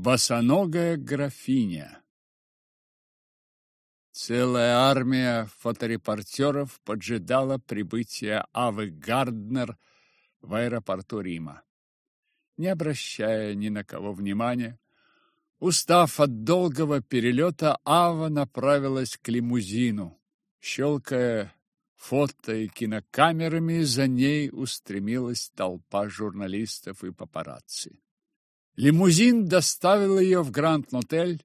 Босоногая графиня Целая армия фоторепортеров поджидала прибытия Авы Гарднер в аэропорту Рима. Не обращая ни на кого внимания, устав от долгого перелета, Ава направилась к лимузину. Щелкая фото и кинокамерами, за ней устремилась толпа журналистов и папарацци. Лимузин доставил ее в Гранд-Мотель,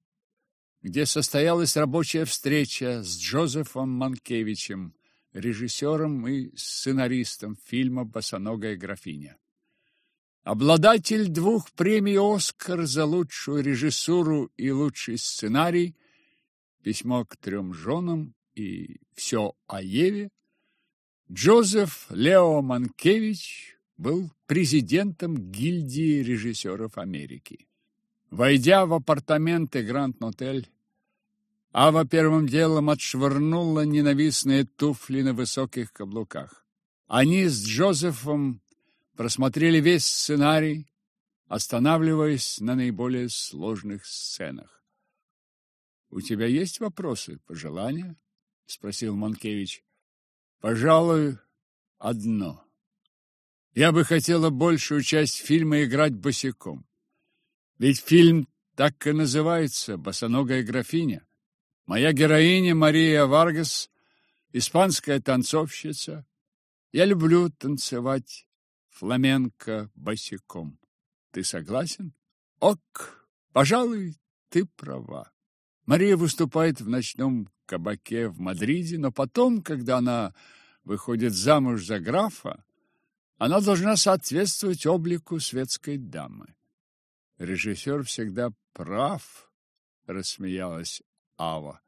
где состоялась рабочая встреча с Джозефом Манкевичем, режиссером и сценаристом фильма «Босоногая графиня». Обладатель двух премий «Оскар» за лучшую режиссуру и лучший сценарий, письмо к трем женам и все о Еве, Джозеф Лео Манкевич был президентом гильдии режиссеров Америки. Войдя в апартаменты Гранд-Нотель, Ава первым делом отшвырнула ненавистные туфли на высоких каблуках. Они с Джозефом просмотрели весь сценарий, останавливаясь на наиболее сложных сценах. «У тебя есть вопросы, пожелания?» — спросил Монкевич. «Пожалуй, одно. Я бы хотела большую часть фильма играть босиком. Ведь фильм так и называется «Босоногая графиня». Моя героиня Мария Варгас – испанская танцовщица. Я люблю танцевать фламенко босиком. Ты согласен? Ок, пожалуй, ты права. Мария выступает в ночном кабаке в Мадриде, но потом, когда она выходит замуж за графа, она должна соответствовать облику светской дамы. Режиссер всегда прав, рассмеялась Ава.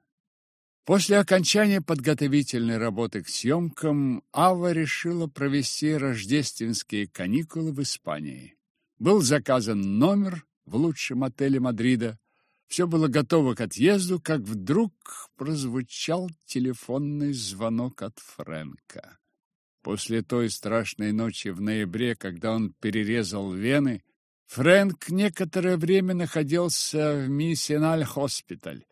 После окончания подготовительной работы к съемкам Ава решила провести рождественские каникулы в Испании. Был заказан номер в лучшем отеле Мадрида. Все было готово к отъезду, как вдруг прозвучал телефонный звонок от Фрэнка. После той страшной ночи в ноябре, когда он перерезал вены, Фрэнк некоторое время находился в Миссиональ-хоспиталь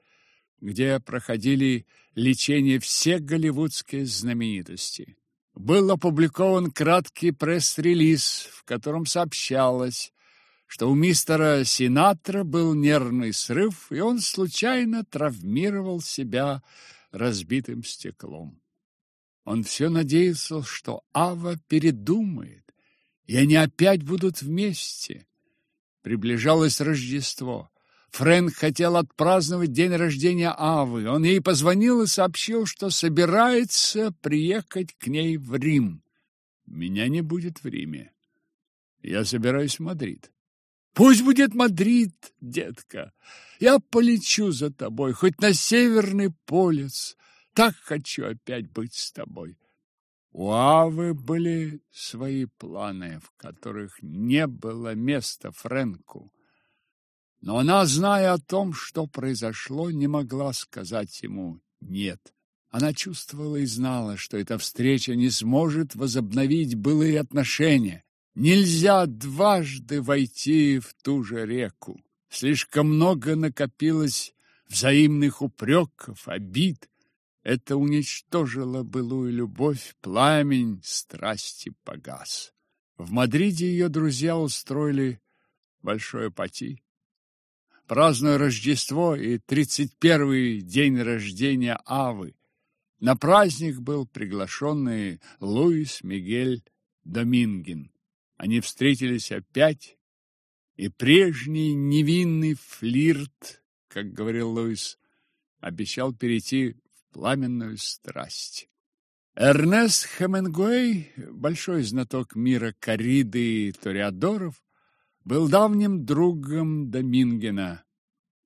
где проходили лечение все голливудские знаменитости. Был опубликован краткий пресс-релиз, в котором сообщалось, что у мистера Синатра был нервный срыв, и он случайно травмировал себя разбитым стеклом. Он все надеялся, что Ава передумает, и они опять будут вместе. Приближалось Рождество. Фрэнк хотел отпраздновать день рождения Авы. Он ей позвонил и сообщил, что собирается приехать к ней в Рим. Меня не будет в Риме. Я собираюсь в Мадрид. Пусть будет Мадрид, детка. Я полечу за тобой, хоть на Северный полюс. Так хочу опять быть с тобой. У Авы были свои планы, в которых не было места Фрэнку. Но она, зная о том, что произошло, не могла сказать ему «нет». Она чувствовала и знала, что эта встреча не сможет возобновить былые отношения. Нельзя дважды войти в ту же реку. Слишком много накопилось взаимных упреков, обид. Это уничтожило былую любовь, пламень страсти погас. В Мадриде ее друзья устроили большое пати празднуя Рождество и тридцать первый день рождения Авы. На праздник был приглашенный Луис Мигель Домингин. Они встретились опять, и прежний невинный флирт, как говорил Луис, обещал перейти пламенную страсть. Эрнест Хемингуэй, большой знаток мира корриды и ториадоров, был давним другом Домингена.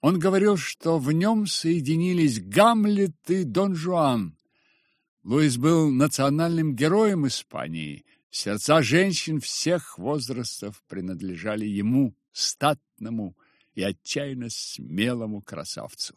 Он говорил, что в нем соединились Гамлет и Дон Жуан. Луис был национальным героем Испании. Сердца женщин всех возрастов принадлежали ему, статному и отчаянно смелому красавцу.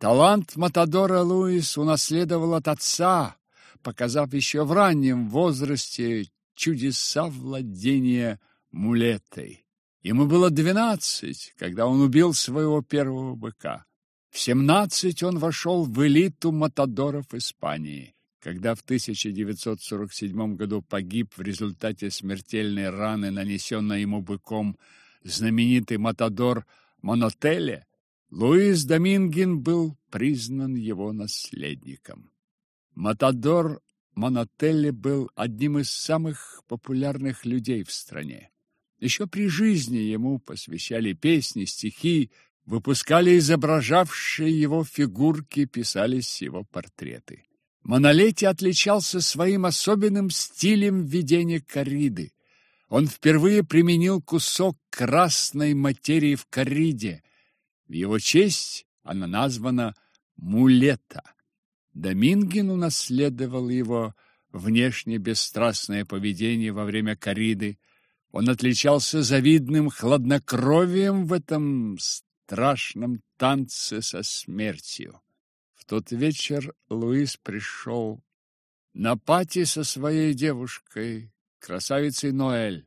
Талант Матадора Луис унаследовал от отца, показав еще в раннем возрасте чудеса владения мулетой. Ему было двенадцать, когда он убил своего первого быка. В семнадцать он вошел в элиту матадоров Испании. Когда в 1947 году погиб в результате смертельной раны, нанесенной ему быком, знаменитый матадор Монотеле, Луис Домингин был признан его наследником. Матадор Монотелли был одним из самых популярных людей в стране. Еще при жизни ему посвящали песни, стихи, выпускали изображавшие его фигурки, писались его портреты. Монолетти отличался своим особенным стилем ведения корриды. Он впервые применил кусок красной материи в корриде. В его честь она названа «мулета». Домингин унаследовал его внешне бесстрастное поведение во время кориды. Он отличался завидным хладнокровием в этом страшном танце со смертью. В тот вечер Луис пришел на пати со своей девушкой, красавицей Ноэль.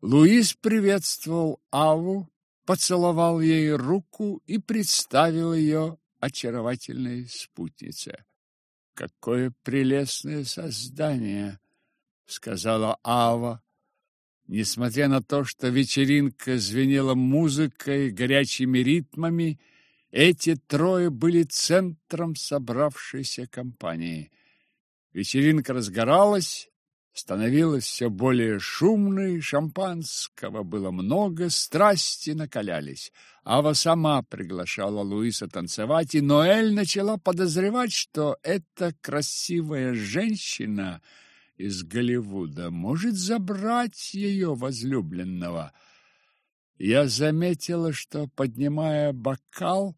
Луис приветствовал Аву, поцеловал ей руку и представил ее очаровательной спутнице. Какое прелестное создание, сказала Ава. Несмотря на то, что вечеринка звенела музыкой, горячими ритмами, эти трое были центром собравшейся компании. Вечеринка разгоралась, становилась все более шумной, шампанского было много, страсти накалялись. Ава сама приглашала Луиса танцевать, и Ноэль начала подозревать, что эта красивая женщина из Голливуда может забрать ее возлюбленного. Я заметила, что, поднимая бокал,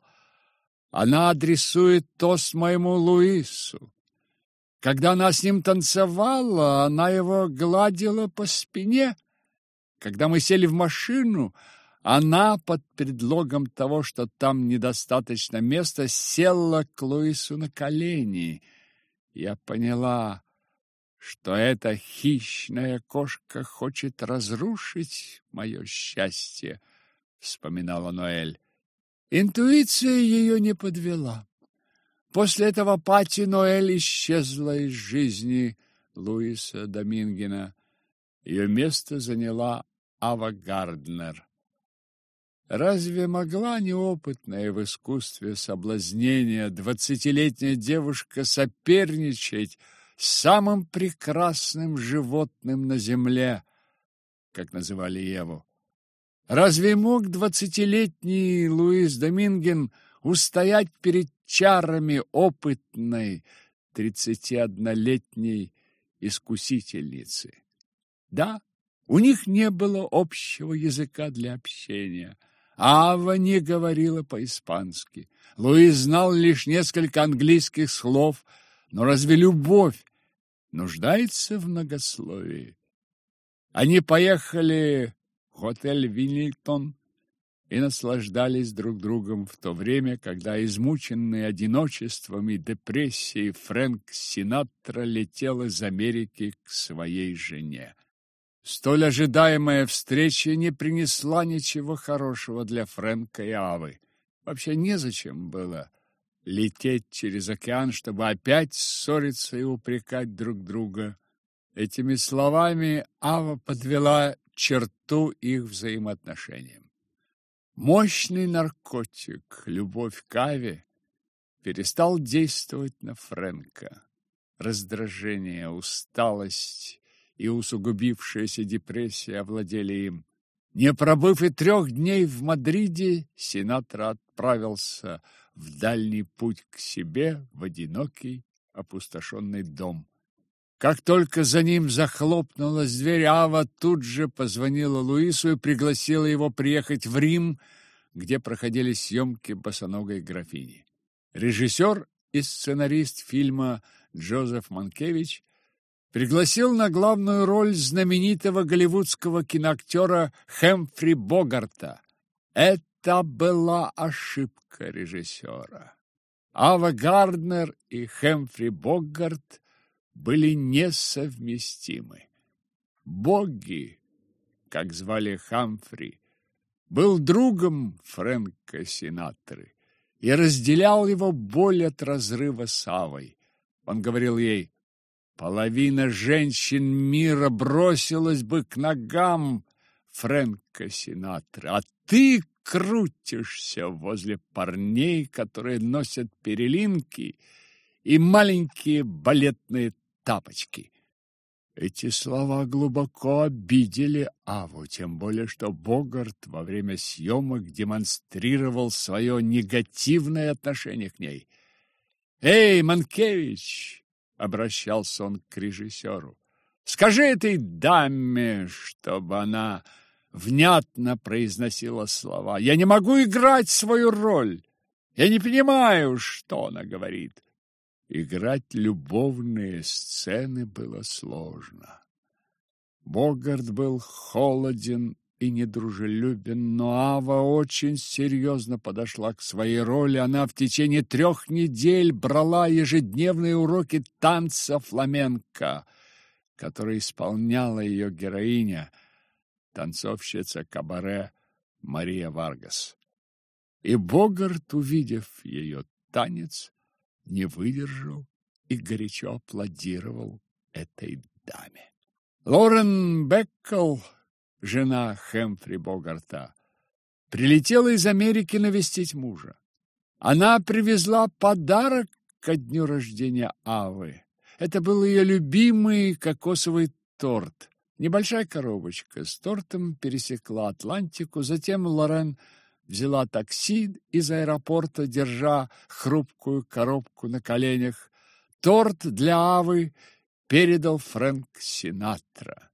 она адресует тост моему Луису. Когда она с ним танцевала, она его гладила по спине. Когда мы сели в машину, она под предлогом того, что там недостаточно места, села к Луису на колени. Я поняла, что эта хищная кошка хочет разрушить мое счастье, вспоминала Ноэль. Интуиция ее не подвела. После этого Пати Ноэль исчезла из жизни Луиса Домингена. Ее место заняла Ава Гарднер. Разве могла неопытная в искусстве соблазнения двадцатилетняя девушка соперничать с самым прекрасным животным на земле, как называли Еву? Разве мог двадцатилетний Луис Доминген устоять перед чарами опытной тридцатиоднолетней искусительницы? Да, у них не было общего языка для общения – Ава не говорила по-испански. Луис знал лишь несколько английских слов, но разве любовь нуждается в многословии? Они поехали в отель Винлитон и наслаждались друг другом в то время, когда, измученный одиночеством и депрессией, Фрэнк Синатра летел из Америки к своей жене. Столь ожидаемая встреча не принесла ничего хорошего для Фрэнка и Авы. Вообще незачем было лететь через океан, чтобы опять ссориться и упрекать друг друга. Этими словами Ава подвела черту их взаимоотношениям. Мощный наркотик, любовь к Аве, перестал действовать на Фрэнка. Раздражение, усталость и усугубившаяся депрессия овладели им. Не пробыв и трех дней в Мадриде, Синатра отправился в дальний путь к себе в одинокий опустошенный дом. Как только за ним захлопнулась дверь, Ава тут же позвонила Луису и пригласила его приехать в Рим, где проходили съемки босоногой графини. Режиссер и сценарист фильма Джозеф Манкевич пригласил на главную роль знаменитого голливудского киноактера Хэмфри Богарта. Это была ошибка режиссера. Ава Гарднер и Хэмфри Богарт были несовместимы. Боги, как звали Хамфри, был другом Фрэнка Синатры и разделял его боль от разрыва с Авой. Он говорил ей, половина женщин мира бросилась бы к ногам Фрэнка Синатры, а ты крутишься возле парней, которые носят перелинки и маленькие балетные тапочки. Эти слова глубоко обидели Аву, тем более что Богарт во время съемок демонстрировал свое негативное отношение к ней. «Эй, Манкевич!» — обращался он к режиссеру. «Скажи этой даме, чтобы она внятно произносила слова. Я не могу играть свою роль. Я не понимаю, что она говорит». Играть любовные сцены было сложно. Богарт был холоден и недружелюбен, но Ава очень серьезно подошла к своей роли. Она в течение трех недель брала ежедневные уроки танца фламенко, которые исполняла ее героиня, танцовщица кабаре Мария Варгас. И Богарт, увидев ее танец, не выдержал и горячо аплодировал этой даме. Лорен Беккл, жена Хэмфри Богарта, прилетела из Америки навестить мужа. Она привезла подарок ко дню рождения Авы. Это был ее любимый кокосовый торт. Небольшая коробочка с тортом пересекла Атлантику, затем Лорен взяла такси из аэропорта, держа хрупкую коробку на коленях. Торт для Авы передал Фрэнк Синатра.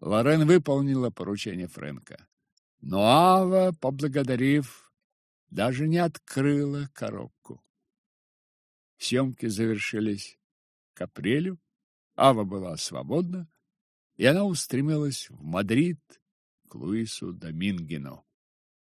Лорен выполнила поручение Фрэнка. Но Ава, поблагодарив, даже не открыла коробку. Съемки завершились к апрелю. Ава была свободна, и она устремилась в Мадрид к Луису Домингену.